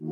Na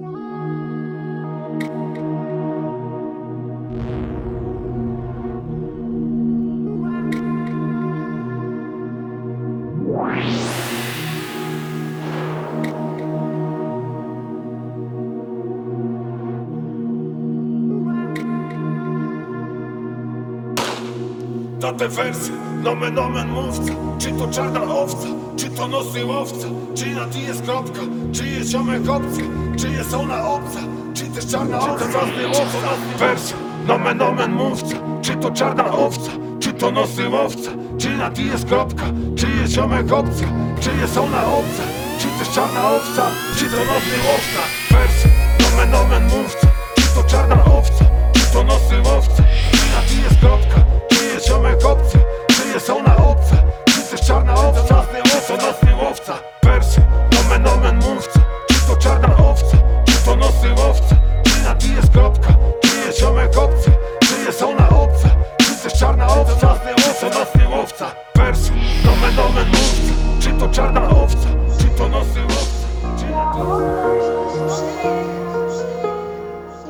te wersy, nomen omen mówca. Czy to czarna owca, czy to nosy łowca Czy na ty jest kropka, czy jest ziomek obcy? Czy jest ona obca, czy też czarna owca Czy to nosy łowca, wersy, nomen omen mówca Czy to czarna owca, czy to nosy łowca Czy na ty jest kropka, czy jest ziomek obcy? Czy jest ona obca, czy też czarna owca? Czy to nosy łowca, wersy, nomen omen mówca Czy to czarna owca, czy to nosy łowca Czy na ty jest kropka, czy jest ziomek obcy? Czy jest ona obca, czy też czarna owca? Czy to nocny łowca, wersy, nomen omen mówca Czy to czarna owca, czy to nosy łowca Czy na ty jest kropka, czy jest ziomek obcy? Czy jest ona obca, czy też czarna owca? Czy to nocny łowca, wersy, nomen omen mówca Czy to czarna owca, czy to nosy łowca Czy na ty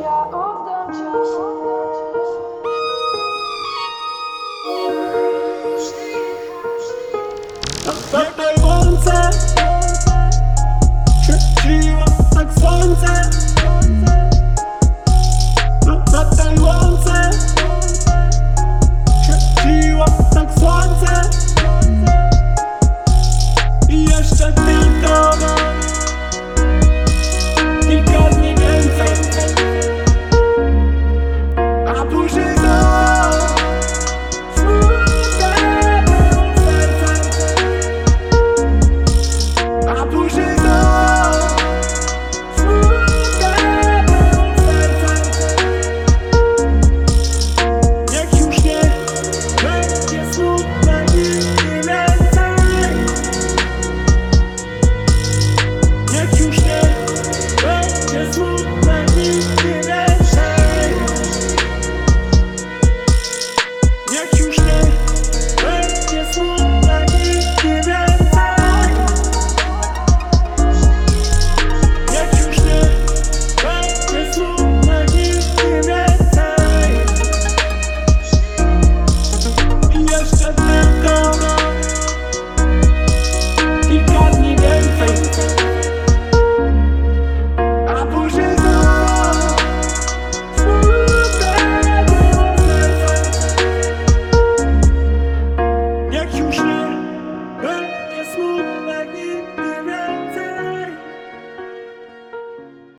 Ja oddam Christian. Bye.